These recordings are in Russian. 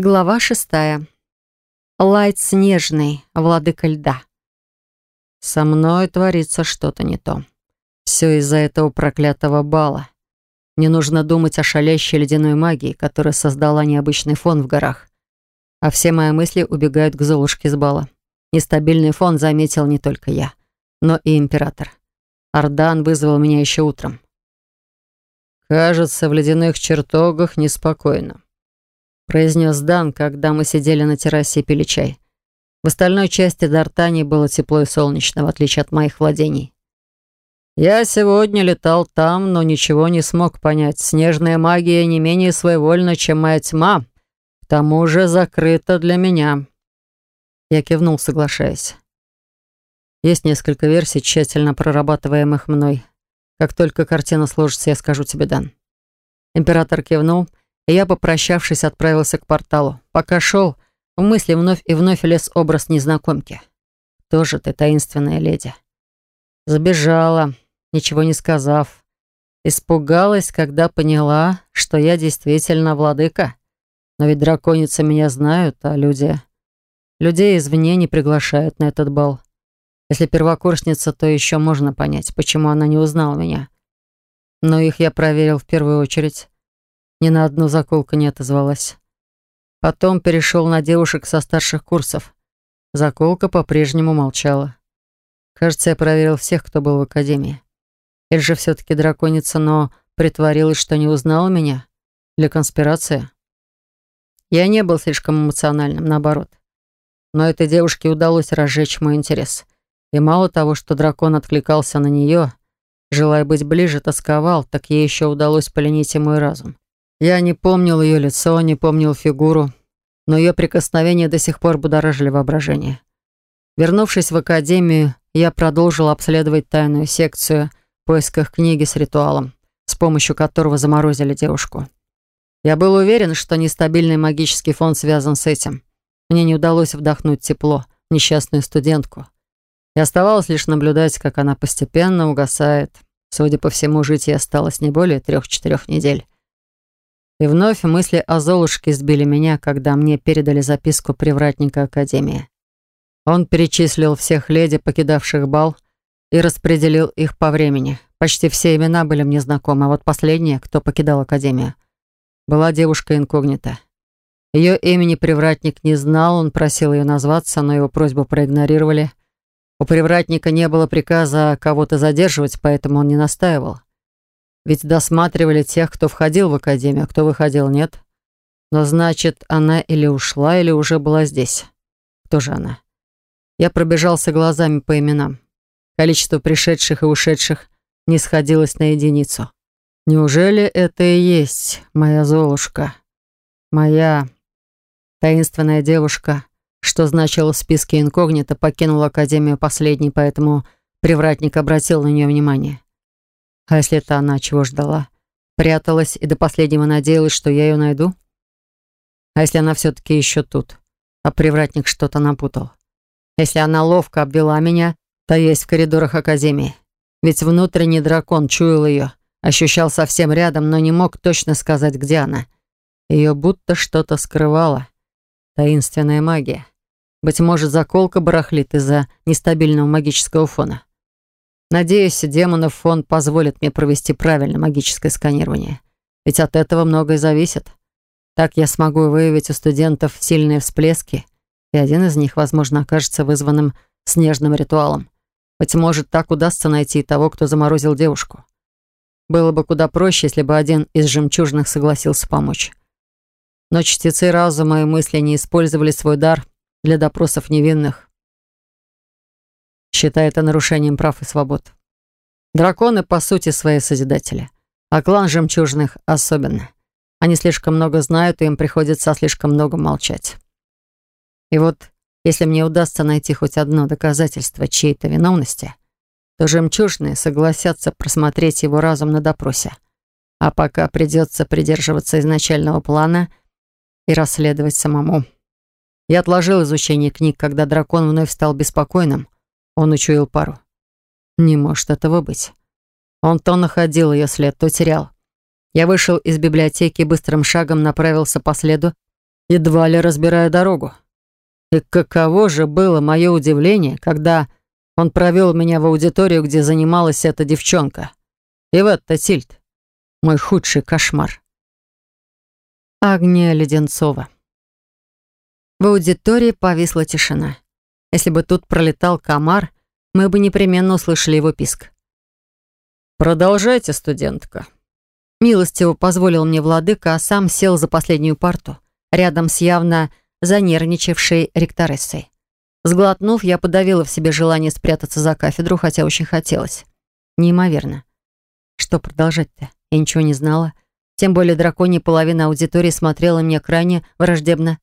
Глава шестая. Лайт снежный, владыка льда. Со мной творится что-то не то. Все из-за этого проклятого бала. Мне нужно думать о шалящей ледяной магии, которая создала необычный фон в горах. А все мои мысли убегают к Золушке с бала. Нестабильный фон заметил не только я, но и император. Ардан вызвал меня еще утром. «Кажется, в ледяных чертогах неспокойно», произнес Дан, когда мы сидели на террасе и пили чай. В остальной части Дартании было тепло и солнечно, в отличие от моих владений. Я сегодня летал там, но ничего не смог понять. Снежная магия не менее своевольна, чем моя тьма. К тому же закрыта для меня. Я кивнул, соглашаясь. Есть несколько версий, тщательно прорабатываемых мной. Как только картина сложится, я скажу тебе, Дан. Император кивнул, и я, попрощавшись, отправился к порталу. Пока шел, в мысли вновь и вновь лез образ незнакомки. Тоже ты, таинственная леди. Забежала, ничего не сказав. Испугалась, когда поняла, что я действительно владыка. Но ведь драконицы меня знают, а люди... Людей извне не приглашают на этот бал. Если первокурсница, то еще можно понять, почему она не узнала меня. Но их я проверил в первую очередь. Ни на одну заколку не отозвалась. Потом перешел на девушек со старших курсов. Заколка по-прежнему молчала. Кажется, я проверил всех, кто был в академии. Или же все-таки драконица, но притворилась, что не узнала меня? Для конспирации? Я не был слишком эмоциональным, наоборот. Но этой девушке удалось разжечь мой интерес. И мало того, что дракон откликался на нее, желая быть ближе, тосковал, так ей еще удалось поленить и мой разум. Я не помнил ее лицо, не помнил фигуру, но ее прикосновения до сих пор будоражили воображение. Вернувшись в академию, я продолжил обследовать тайную секцию в поисках книги с ритуалом, с помощью которого заморозили девушку. Я был уверен, что нестабильный магический фон связан с этим. Мне не удалось вдохнуть тепло в несчастную студентку. И оставалось лишь наблюдать, как она постепенно угасает. Судя по всему, жить ей осталось не более трех-четырех недель. И вновь мысли о Золушке сбили меня, когда мне передали записку привратника Академии. Он перечислил всех леди, покидавших бал, и распределил их по времени. Почти все имена были мне знакомы, а вот последняя, кто покидал Академию, была девушка инкогнита. Ее имени привратник не знал, он просил ее назваться, но его просьбу проигнорировали. У привратника не было приказа кого-то задерживать, поэтому он не настаивал. Ведь досматривали тех, кто входил в академию, а кто выходил, нет. Но значит, она или ушла, или уже была здесь. Кто же она? Я пробежался глазами по именам. Количество пришедших и ушедших не сходилось на единицу. Неужели это и есть моя Золушка? Моя таинственная девушка, что значило в списке инкогнито, покинула Академию последней, поэтому привратник обратил на нее внимание. А если это она чего ждала? Пряталась и до последнего надеялась, что я ее найду? А если она все-таки еще тут, а привратник что-то напутал? Если она ловко обвела меня, то есть в коридорах Академии. Ведь внутренний дракон чуял ее, ощущал совсем рядом, но не мог точно сказать, где она. Ее будто что-то скрывало. Таинственная магия. Быть может, заколка барахлит из-за нестабильного магического фона. Надеюсь, демонов фонд позволит мне провести правильное магическое сканирование. Ведь от этого многое зависит. Так я смогу выявить у студентов сильные всплески, и один из них, возможно, окажется вызванным снежным ритуалом. Быть может, так удастся найти того, кто заморозил девушку. Было бы куда проще, если бы один из жемчужных согласился помочь. Но чтецы разума и мысли не использовали свой дар для допросов невинных считая это нарушением прав и свобод. Драконы, по сути, свои созидатели. А клан жемчужных особенно. Они слишком много знают, и им приходится слишком много молчать. И вот, если мне удастся найти хоть одно доказательство чьей-то виновности, то жемчужные согласятся просмотреть его разум на допросе. А пока придется придерживаться изначального плана и расследовать самому. Я отложил изучение книг, когда дракон вновь стал беспокойным — он учуял пару. Не может этого быть. Он то находил ее след, то терял. Я вышел из библиотеки и быстрым шагом направился по следу, едва ли разбирая дорогу. И каково же было мое удивление, когда он провел меня в аудиторию, где занималась эта девчонка. И в этот Тильд. Мой худший кошмар. Агния Леденцова. В аудитории повисла тишина. Если бы тут пролетал комар, мы бы непременно услышали его писк. «Продолжайте, студентка». Милостиво позволил мне владыка, а сам сел за последнюю парту, рядом с явно занервничавшей ректорессой. Сглотнув, я подавила в себе желание спрятаться за кафедру, хотя очень хотелось. Неимоверно. Что продолжать-то? Я ничего не знала. Тем более драконья половина аудитории смотрела мне крайне враждебно.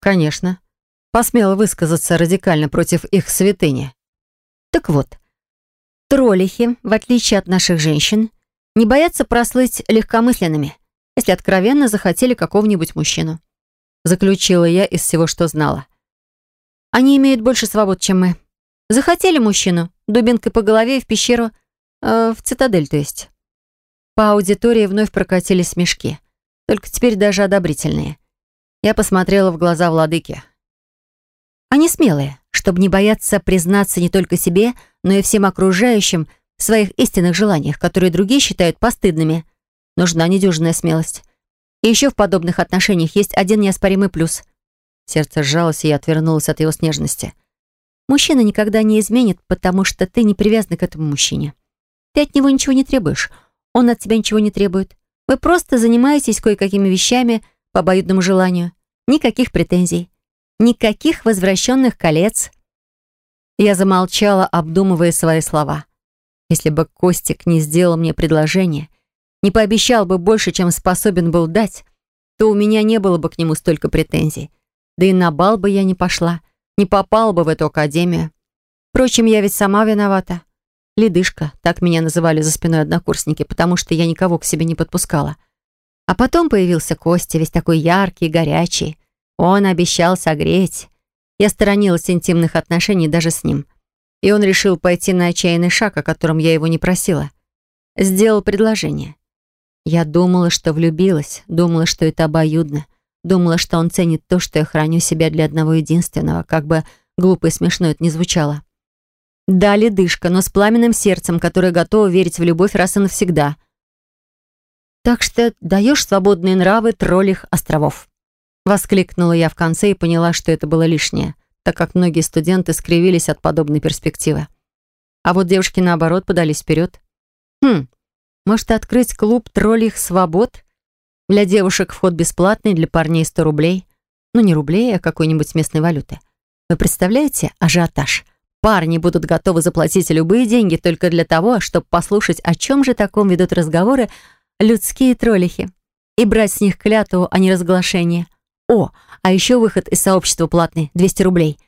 Конечно. Посмела высказаться радикально против их святыни. Так вот, троллихи, в отличие от наших женщин, не боятся прослыть легкомысленными, если откровенно захотели какого-нибудь мужчину. Заключила я из всего, что знала. Они имеют больше свобод, чем мы. Захотели мужчину, дубинкой по голове и в пещеру, э, в цитадель, то есть. По аудитории вновь прокатились смешки, только теперь даже одобрительные. Я посмотрела в глаза владыки. Они смелые, чтобы не бояться признаться не только себе, но и всем окружающим в своих истинных желаниях, которые другие считают постыдными. Нужна недюжинная смелость. И еще в подобных отношениях есть один неоспоримый плюс — Сердце сжалось, и я отвернулась от его снежности. Мужчина никогда не изменит, потому что ты не привязана к этому мужчине. Ты от него ничего не требуешь. Он от тебя ничего не требует. Вы просто занимаетесь кое-какими вещами по обоюдному желанию. Никаких претензий. Никаких возвращенных колец. Я замолчала, обдумывая свои слова. Если бы Костик не сделал мне предложение, не пообещал бы больше, чем способен был дать, то у меня не было бы к нему столько претензий. Да и на бал бы я не пошла, не попала бы в эту академию. Впрочем, я ведь сама виновата. Ледышка, так меня называли за спиной однокурсники, потому что я никого к себе не подпускала. А потом появился Костя, весь такой яркий, горячий. Он обещал согреть. Я сторонилась интимных отношений даже с ним. И он решил пойти на отчаянный шаг, о котором я его не просила. Сделал предложение. Я думала, что влюбилась, думала, что это обоюдно. Думала, что он ценит то, что я храню себя для одного единственного, как бы глупо и смешно это ни звучало. Да, ледышка, но с пламенным сердцем, которое готово верить в любовь раз и навсегда. Так что даешь свободные нравы троллих островов. Воскликнула я в конце и поняла, что это было лишнее, так как многие студенты скривились от подобной перспективы. А вот девушки, наоборот, подались вперед. Хм, может, открыть клуб троллих свобод? Для девушек вход бесплатный, для парней 100 рублей. Ну, не рублей, а какой-нибудь местной валюты. Вы представляете ажиотаж? Парни будут готовы заплатить любые деньги только для того, чтобы послушать, о чем же таком ведут разговоры людские троллихи. И брать с них клятву о неразглашении. О, а еще выход из сообщества платный, 200 рублей.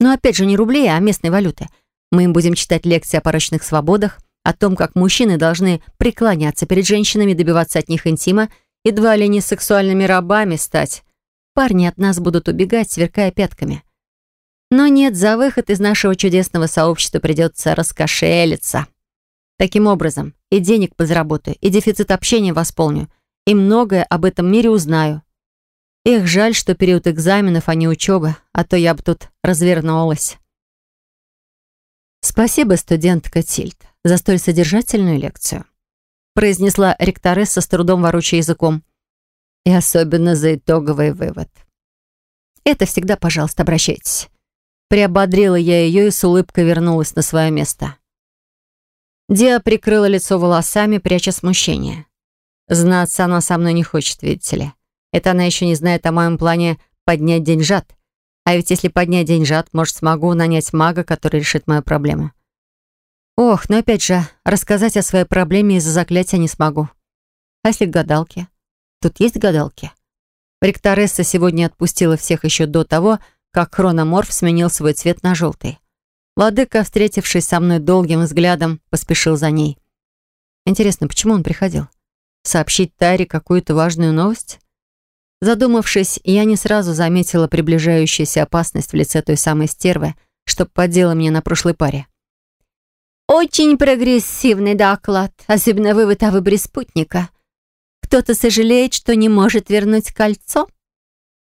Но опять же не рублей, а местной валюты. Мы им будем читать лекции о порочных свободах, о том, как мужчины должны преклоняться перед женщинами, добиваться от них интима, едва ли не сексуальными рабами стать. Парни от нас будут убегать, сверкая пятками. Но нет, за выход из нашего чудесного сообщества придется раскошелиться. Таким образом, и денег подзаработаю, и дефицит общения восполню, и многое об этом мире узнаю. Эх, жаль, что период экзаменов, а не учебы, а то я бы тут развернулась. Спасибо, студентка Тильд, за столь содержательную лекцию произнесла ректоресса с трудом ворочая языком. И особенно за итоговый вывод. Это всегда, пожалуйста, обращайтесь. Приободрила я ее и с улыбкой вернулась на свое место. Диа прикрыла лицо волосами, пряча смущение. Знаться она со мной не хочет, видите ли. Это она еще не знает о моем плане поднять деньжат. А ведь если поднять деньжат, может, смогу нанять мага, который решит мою проблему. Ох, но опять же, рассказать о своей проблеме из-за заклятия не смогу. А если к гадалке? Тут есть гадалки? Ректоресса сегодня отпустила всех еще до того, как хрономорф сменил свой цвет на желтый. Владыка, встретившись со мной долгим взглядом, поспешил за ней. Интересно, почему он приходил? Сообщить Таре какую-то важную новость? Задумавшись, я не сразу заметила приближающуюся опасность в лице той самой стервы, что поддела мне на прошлой паре. Очень прогрессивный доклад, особенно вывод о выборе спутника. Кто-то сожалеет, что не может вернуть кольцо?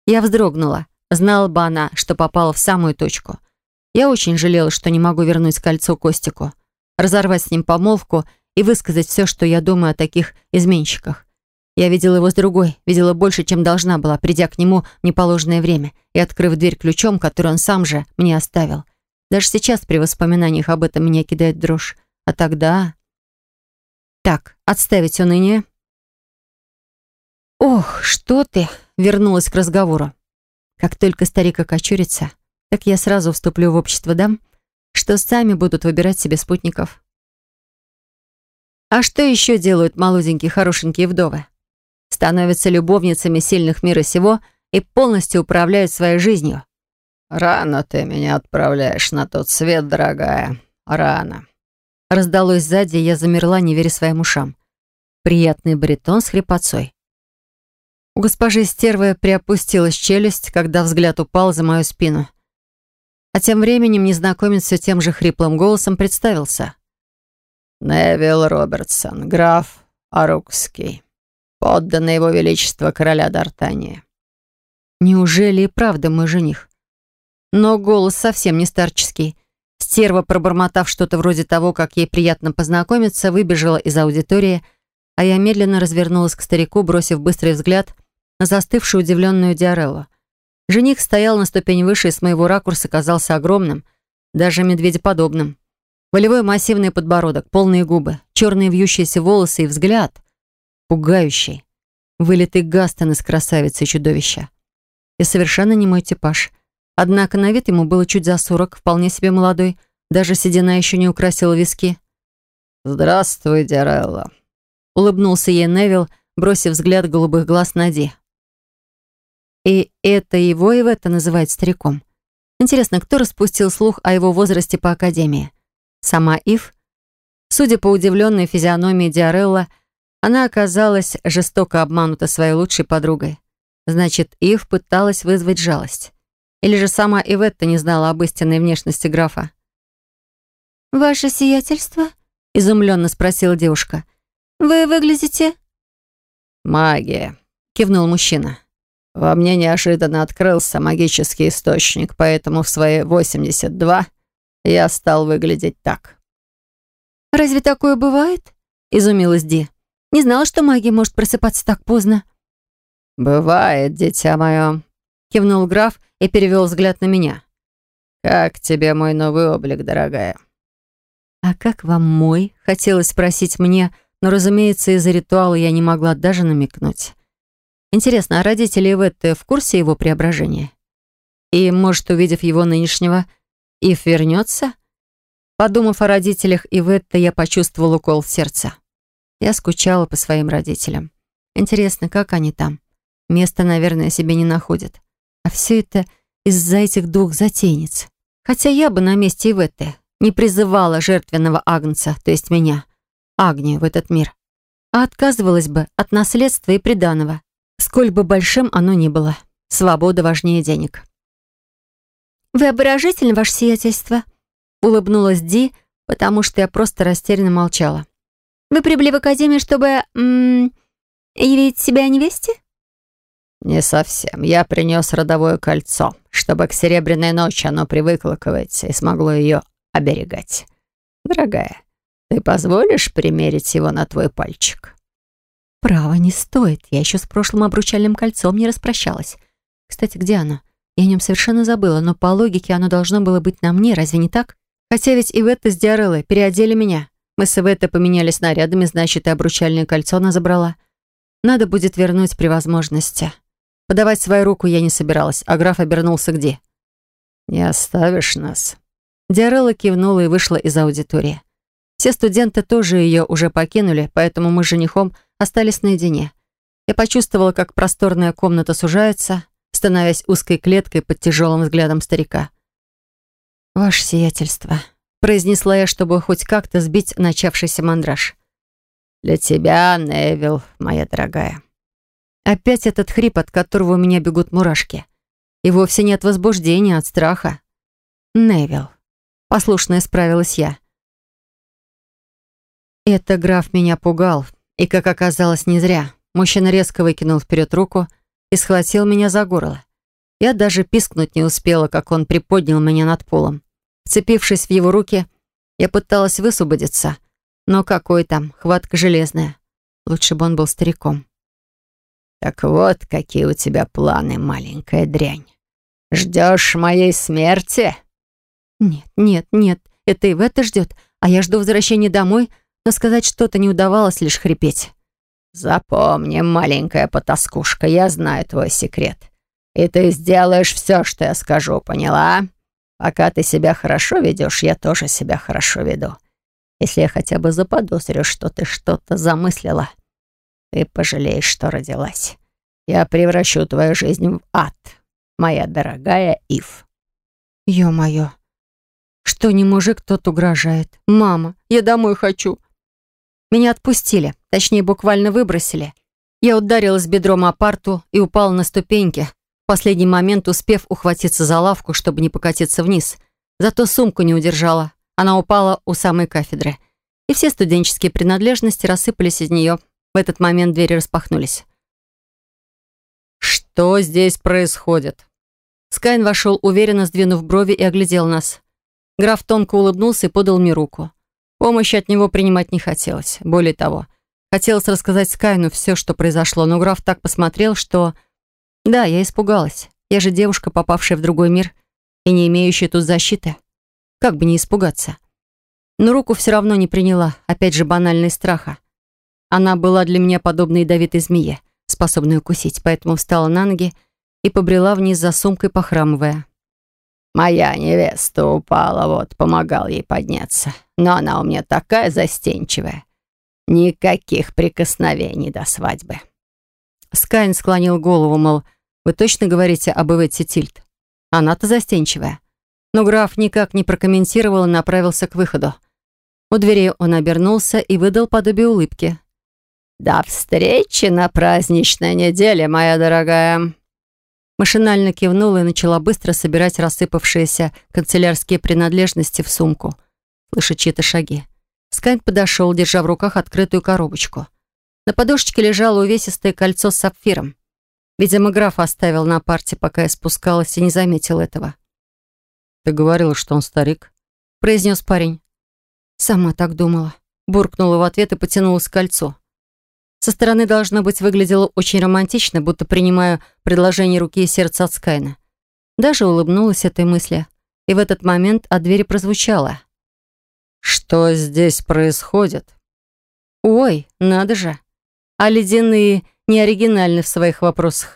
Я вздрогнула. Знала бы она, что попала в самую точку. Я очень жалела, что не могу вернуть кольцо Костику, разорвать с ним помолвку и высказать все, что я думаю о таких изменщиках. Я видела его с другой, видела больше, чем должна была, придя к нему в неположенное время и открыв дверь ключом, который он сам же мне оставил. Даже сейчас при воспоминаниях об этом меня кидает дрожь. А тогда... Так, отставить уныние. «Ох, что ты!» — вернулась к разговору. Как только старик окочурится, так я сразу вступлю в общество дам, что сами будут выбирать себе спутников. А что еще делают молоденькие хорошенькие вдовы? Становятся любовницами сильных мира сего и полностью управляют своей жизнью. «Рано ты меня отправляешь на тот свет, дорогая. Рано». Раздалось сзади, и я замерла, не веря своим ушам. Приятный баритон с хрипотцой. У госпожи Стервы приопустилась челюсть, когда взгляд упал за мою спину. А тем временем незнакомец все тем же хриплым голосом представился. «Невил Робертсон, граф Арукский, подданный его величества короля Д'Артании». «Неужели и правда мой жених?» Но голос совсем не старческий. Стерва, пробормотав что-то вроде того, как ей приятно познакомиться, выбежала из аудитории, а я медленно развернулась к старику, бросив быстрый взгляд на застывшую удивленную Диареллу. Жених стоял на ступень выше и с моего ракурса казался огромным, даже медведеподобным. Волевой массивный подбородок, полные губы, черные вьющиеся волосы и взгляд. Пугающий. Вылитый Гастон из красавицы и чудовища. И совершенно не мой типаж. Однако на вид ему было чуть за сорок, вполне себе молодой, даже седина еще не украсила виски. «Здравствуй, Диарелла», — улыбнулся ей Невил, бросив взгляд голубых глаз на Ди. И это его и в это называют стариком. Интересно, кто распустил слух о его возрасте по Академии? Сама Ив? Судя по удивленной физиономии Диарелла, она оказалась жестоко обманута своей лучшей подругой. Значит, Ив пыталась вызвать жалость. Или же сама Иветта не знала об истинной внешности графа? «Ваше сиятельство?» — изумленно спросила девушка. «Вы выглядите...» «Магия», — кивнул мужчина. «Во мне неожиданно открылся магический источник, поэтому в свои 82 я стал выглядеть так». «Разве такое бывает?» — изумилась Ди. «Не знала, что магия может просыпаться так поздно». «Бывает, дитя мое», — кивнул граф и перевел взгляд на меня. «Как тебе мой новый облик, дорогая?» «А как вам мой?» — хотелось спросить мне, но, разумеется, из-за ритуала я не могла даже намекнуть. Интересно, а родители Иветты в курсе его преображения? И, может, увидев его нынешнего, Ив вернется? Подумав о родителях Иветты, я почувствовала укол в сердце. Я скучала по своим родителям. Интересно, как они там? Места, наверное, себе не находят. А все это из-за этих двух затейниц. Хотя я бы на месте Иветты не призывала жертвенного агнца, то есть меня, Агнию, в этот мир. А отказывалась бы от наследства и приданого, сколь бы большим оно ни было. Свобода важнее денег. «Вы обворожительны, ваше сиятельство», — улыбнулась Ди, потому что я просто растерянно молчала. «Вы прибыли в Академию, чтобы... М -м, явить себя невесте?» «Не совсем. Я принес родовое кольцо, чтобы к Серебряной ночи оно привыкло Ветте и смогло ее оберегать. Дорогая, ты позволишь примерить его на твой пальчик?» «Право, не стоит. Я еще с прошлым обручальным кольцом не распрощалась. Кстати, где оно? Я о нем совершенно забыла, но по логике оно должно было быть на мне, разве не так? Хотя ведь Иветта с Диареллой переодели меня. Мы с Иветтой поменялись нарядами, значит, и обручальное кольцо она забрала. Надо будет вернуть при возможности». Подавать свою руку я не собиралась, а граф обернулся где? «Не оставишь нас?» Диарелла кивнула и вышла из аудитории. Все студенты тоже ее уже покинули, поэтому мы с женихом остались наедине. Я почувствовала, как просторная комната сужается, становясь узкой клеткой под тяжелым взглядом старика. «Ваше сиятельство», — произнесла я, чтобы хоть как-то сбить начавшийся мандраж. «Для тебя, Невил, моя дорогая», Опять этот хрип, от которого у меня бегут мурашки. И вовсе не от возбуждения, а от страха. Невил. Послушно исправилась я. Это граф меня пугал. И, как оказалось, не зря. Мужчина резко выкинул вперед руку и схватил меня за горло. Я даже пискнуть не успела, как он приподнял меня над полом. Вцепившись в его руки, я пыталась высвободиться. Но какой там, хватка железная. Лучше бы он был стариком. «Так вот, какие у тебя планы, маленькая дрянь. Ждешь моей смерти?» «Нет, нет, нет, это и в это ждет, а я жду возвращения домой, но сказать что-то не удавалось, лишь хрипеть». «Запомни, маленькая потаскушка, я знаю твой секрет. И ты сделаешь все, что я скажу, поняла? Пока ты себя хорошо ведешь, я тоже себя хорошо веду. Если я хотя бы заподозрю, что ты что-то замыслила, ты пожалеешь, что родилась. Я превращу твою жизнь в ад, моя дорогая Ив». «Ё-моё! Что не мужик, тот угрожает. Мама, я домой хочу!» Меня отпустили, точнее, буквально выбросили. Я ударилась бедром о парту и упала на ступеньки, в последний момент успев ухватиться за лавку, чтобы не покатиться вниз. Зато сумку не удержала. Она упала у самой кафедры. И все студенческие принадлежности рассыпались из нее. В этот момент двери распахнулись. «Что здесь происходит?» Скайн вошел, уверенно сдвинув брови и оглядел нас. Граф тонко улыбнулся и подал мне руку. Помощи от него принимать не хотелось. Более того, хотелось рассказать Скайну все, что произошло, но граф так посмотрел, что... Да, я испугалась. Я же девушка, попавшая в другой мир и не имеющая тут защиты. Как бы не испугаться. Но руку все равно не приняла, опять же банальный страха. Она была для меня подобной ядовитой змее, способной укусить, поэтому встала на ноги и побрела вниз за сумкой, похрамывая. Моя невеста упала, вот, помогал ей подняться. Но она у меня такая застенчивая. Никаких прикосновений до свадьбы. Скайн склонил голову, мол, вы точно говорите об Иветте Тильт? Она-то застенчивая. Но граф никак не прокомментировал и направился к выходу. У двери он обернулся и выдал подобие улыбки. «До встречи на праздничной неделе, моя дорогая!» Машинально кивнула и начала быстро собирать рассыпавшиеся канцелярские принадлежности в сумку. Слыша чьи-то шаги. Скайн подошел, держа в руках открытую коробочку. На подушечке лежало увесистое кольцо с сапфиром. Видимо, граф оставил на парте, пока я спускалась, и не заметил этого. «Ты говорила, что он старик?» — произнес парень. «Сама так думала». Буркнула в ответ и потянулась к кольцу. Со стороны, должно быть, выглядело очень романтично, будто принимаю предложение руки и сердца от Скайна. Даже улыбнулась этой мысли. И в этот момент от двери прозвучало. «Что здесь происходит?» «Ой, надо же!» А ледяные не оригинальны в своих вопросах.